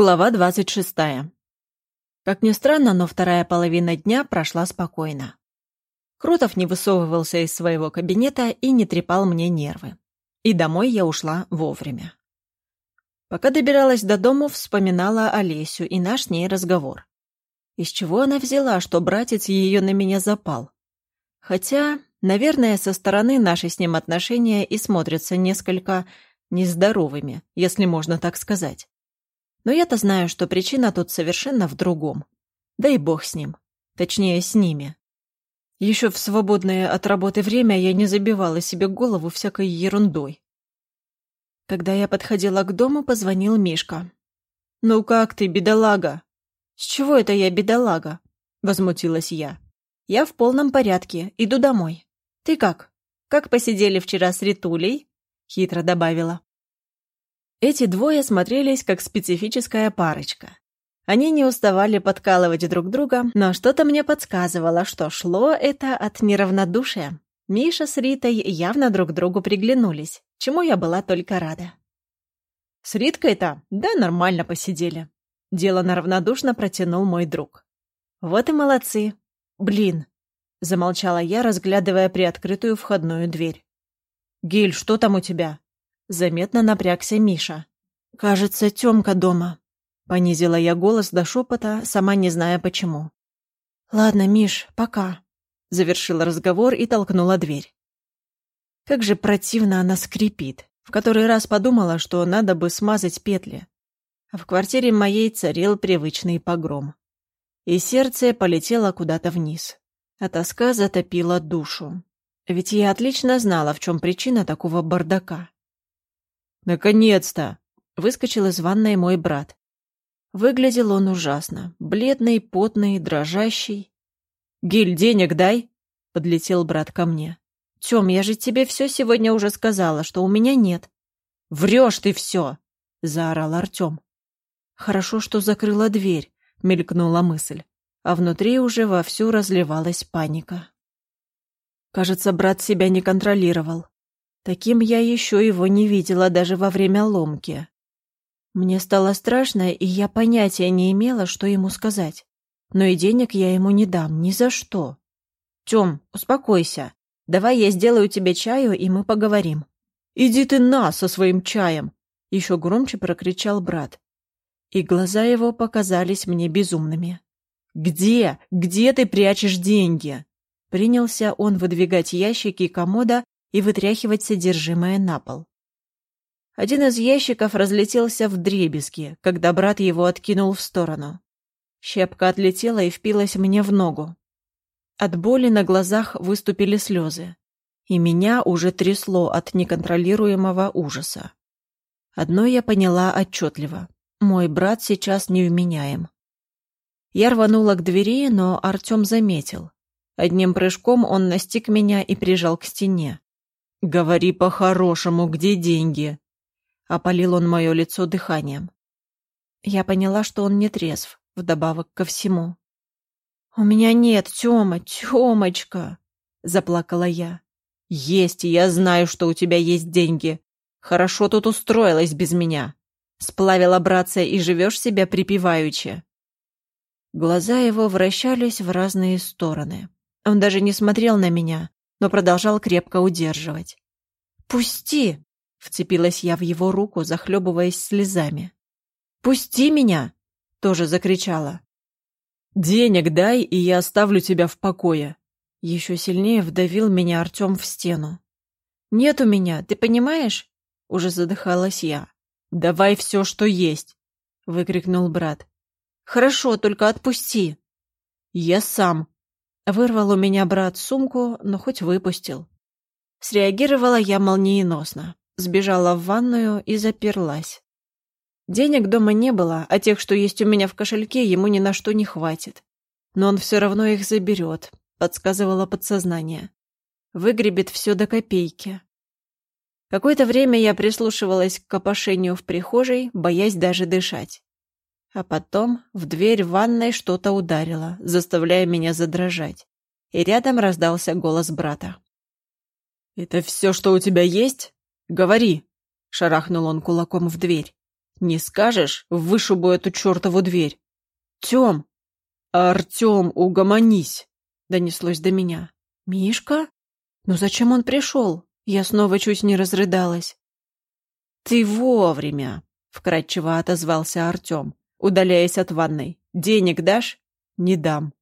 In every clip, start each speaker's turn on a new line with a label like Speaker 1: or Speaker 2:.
Speaker 1: Глава 26. Как ни странно, но вторая половина дня прошла спокойно. Крутов не высовывался из своего кабинета и не трепал мне нервы. И домой я ушла вовремя. Пока добиралась до дому, вспоминала Олесю и наш с ней разговор. Из чего она взяла, что братец ее на меня запал? Хотя, наверное, со стороны наши с ним отношения и смотрятся несколько нездоровыми, если можно так сказать. Но я-то знаю, что причина тут совершенно в другом. Да и бог с ним. Точнее, с ними. Еще в свободное от работы время я не забивала себе голову всякой ерундой. Когда я подходила к дому, позвонил Мишка. «Ну как ты, бедолага?» «С чего это я бедолага?» — возмутилась я. «Я в полном порядке, иду домой. Ты как? Как посидели вчера с Ритулей?» — хитро добавила. Эти двое смотрелись как специфическая парочка. Они не уставали подкалывать друг друга, но что-то мне подсказывало, что шло это от неравнодушия. Миша с Ритой явно друг другу приглянулись, чему я была только рада. «С Риткой-то? Да, нормально посидели». Дело равнодушно протянул мой друг. «Вот и молодцы. Блин!» — замолчала я, разглядывая приоткрытую входную дверь. «Гиль, что там у тебя?» Заметно напрягся Миша. «Кажется, Тёмка дома», — понизила я голос до шепота, сама не зная почему. «Ладно, Миш, пока», — завершила разговор и толкнула дверь. Как же противно она скрипит. В который раз подумала, что надо бы смазать петли. А в квартире моей царил привычный погром. И сердце полетело куда-то вниз. А тоска затопила душу. Ведь я отлично знала, в чем причина такого бардака. «Наконец-то!» — выскочил из ванной мой брат. Выглядел он ужасно. Бледный, потный, дрожащий. «Гиль, денег дай!» — подлетел брат ко мне. «Тём, я же тебе все сегодня уже сказала, что у меня нет». «Врешь ты все!» — заорал Артем. «Хорошо, что закрыла дверь», — мелькнула мысль, а внутри уже вовсю разливалась паника. Кажется, брат себя не контролировал. Таким я еще его не видела даже во время ломки. Мне стало страшно, и я понятия не имела, что ему сказать. Но и денег я ему не дам, ни за что. Тём, успокойся. Давай я сделаю тебе чаю, и мы поговорим. Иди ты на со своим чаем! Еще громче прокричал брат. И глаза его показались мне безумными. «Где? Где ты прячешь деньги?» Принялся он выдвигать ящики комода и вытряхивать содержимое на пол. Один из ящиков разлетелся в дребезги, когда брат его откинул в сторону. Щепка отлетела и впилась мне в ногу. От боли на глазах выступили слезы, и меня уже трясло от неконтролируемого ужаса. Одно я поняла отчетливо. Мой брат сейчас невменяем. Я рванула к двери, но Артем заметил. Одним прыжком он настиг меня и прижал к стене. «Говори по-хорошему, где деньги?» Опалил он мое лицо дыханием. Я поняла, что он не трезв, вдобавок ко всему. «У меня нет, Тёма, Тёмочка!» — заплакала я. «Есть, я знаю, что у тебя есть деньги. Хорошо тут устроилась без меня. Сплавила братца и живешь себя припеваючи». Глаза его вращались в разные стороны. Он даже не смотрел на меня, но продолжал крепко удерживать. «Пусти!» — вцепилась я в его руку, захлебываясь слезами. «Пусти меня!» — тоже закричала. «Денег дай, и я оставлю тебя в покое!» Еще сильнее вдавил меня Артем в стену. «Нет у меня, ты понимаешь?» — уже задыхалась я. «Давай все, что есть!» — выкрикнул брат. «Хорошо, только отпусти!» «Я сам!» Вырвал у меня брат сумку, но хоть выпустил. Среагировала я молниеносно. Сбежала в ванную и заперлась. Денег дома не было, а тех, что есть у меня в кошельке, ему ни на что не хватит. Но он все равно их заберет, подсказывало подсознание. Выгребет все до копейки. Какое-то время я прислушивалась к копошению в прихожей, боясь даже дышать. А потом в дверь ванной что-то ударило, заставляя меня задрожать. И рядом раздался голос брата. «Это все, что у тебя есть? Говори!» Шарахнул он кулаком в дверь. Не скажешь, вышибу эту чертову дверь. Тем! Артем, угомонись! Донеслось до меня. Мишка? Ну зачем он пришел? Я снова чуть не разрыдалась. Ты вовремя, вкратчиво отозвался Артем, удаляясь от ванной. Денег дашь? Не дам.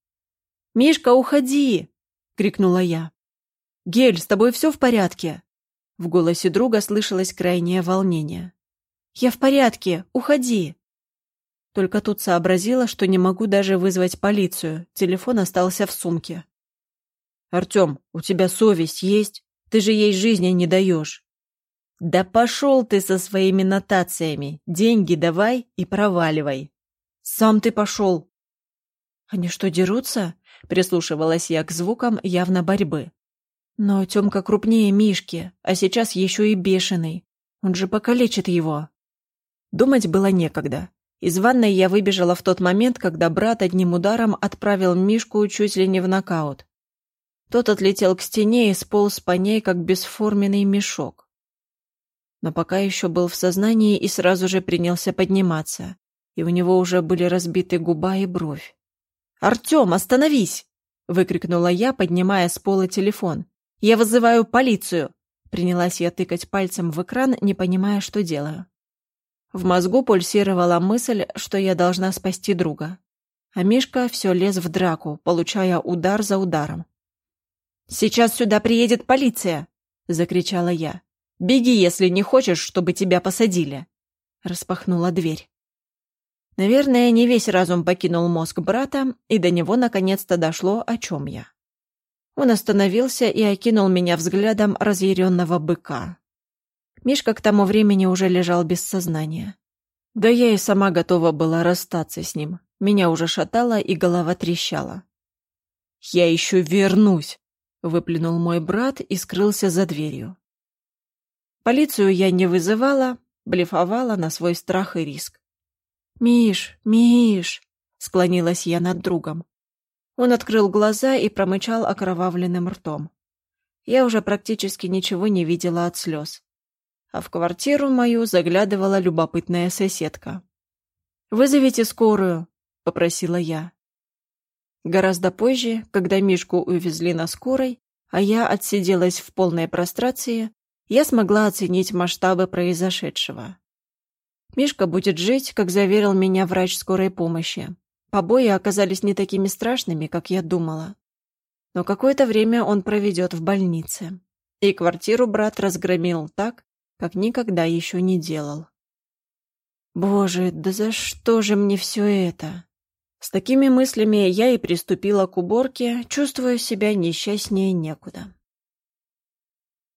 Speaker 1: Мишка, уходи! крикнула я. Гель, с тобой все в порядке? В голосе друга слышалось крайнее волнение. «Я в порядке, уходи!» Только тут сообразила, что не могу даже вызвать полицию. Телефон остался в сумке. «Артем, у тебя совесть есть? Ты же ей жизни не даешь». «Да пошел ты со своими нотациями. Деньги давай и проваливай». «Сам ты пошел». «Они что, дерутся?» Прислушивалась я к звукам явно борьбы. Но Тёмка крупнее Мишки, а сейчас еще и бешеный. Он же покалечит его. Думать было некогда. Из ванной я выбежала в тот момент, когда брат одним ударом отправил Мишку чуть ли не в нокаут. Тот отлетел к стене и сполз по ней, как бесформенный мешок. Но пока еще был в сознании и сразу же принялся подниматься, и у него уже были разбиты губа и бровь. «Артем, остановись!» — выкрикнула я, поднимая с пола телефон. «Я вызываю полицию!» Принялась я тыкать пальцем в экран, не понимая, что делаю. В мозгу пульсировала мысль, что я должна спасти друга. А Мишка все лез в драку, получая удар за ударом. «Сейчас сюда приедет полиция!» — закричала я. «Беги, если не хочешь, чтобы тебя посадили!» Распахнула дверь. Наверное, не весь разум покинул мозг брата, и до него наконец-то дошло, о чем я. Он остановился и окинул меня взглядом разъяренного быка. Мишка к тому времени уже лежал без сознания. Да я и сама готова была расстаться с ним. Меня уже шатало, и голова трещала. «Я еще вернусь!» — выплюнул мой брат и скрылся за дверью. Полицию я не вызывала, блефовала на свой страх и риск. «Миш, Миш!» — склонилась я над другом. Он открыл глаза и промычал окровавленным ртом. Я уже практически ничего не видела от слез. А в квартиру мою заглядывала любопытная соседка. «Вызовите скорую», — попросила я. Гораздо позже, когда Мишку увезли на скорой, а я отсиделась в полной прострации, я смогла оценить масштабы произошедшего. Мишка будет жить, как заверил меня врач скорой помощи. Побои оказались не такими страшными, как я думала. Но какое-то время он проведет в больнице. И квартиру брат разгромил так, как никогда еще не делал. Боже, да за что же мне все это? С такими мыслями я и приступила к уборке, чувствуя себя несчастнее некуда.